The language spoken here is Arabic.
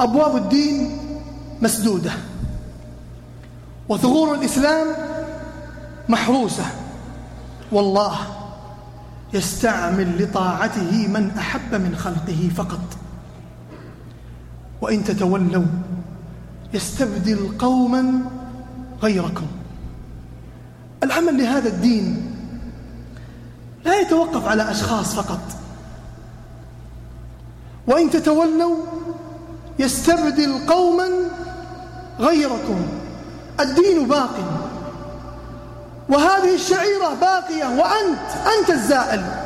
أبواب الدين مسدودة وثغور الإسلام محروسة والله يستعمل لطاعته من أحب من خلقه فقط. وإن تتولوا يستبدل قوما غيركم. العمل لهذا الدين لا يتوقف على أشخاص فقط. وإن تتولوا يستبدل قوما غيركم. الدين باق. وهذه الشعيرة باقية. وأنت أنت الزائل.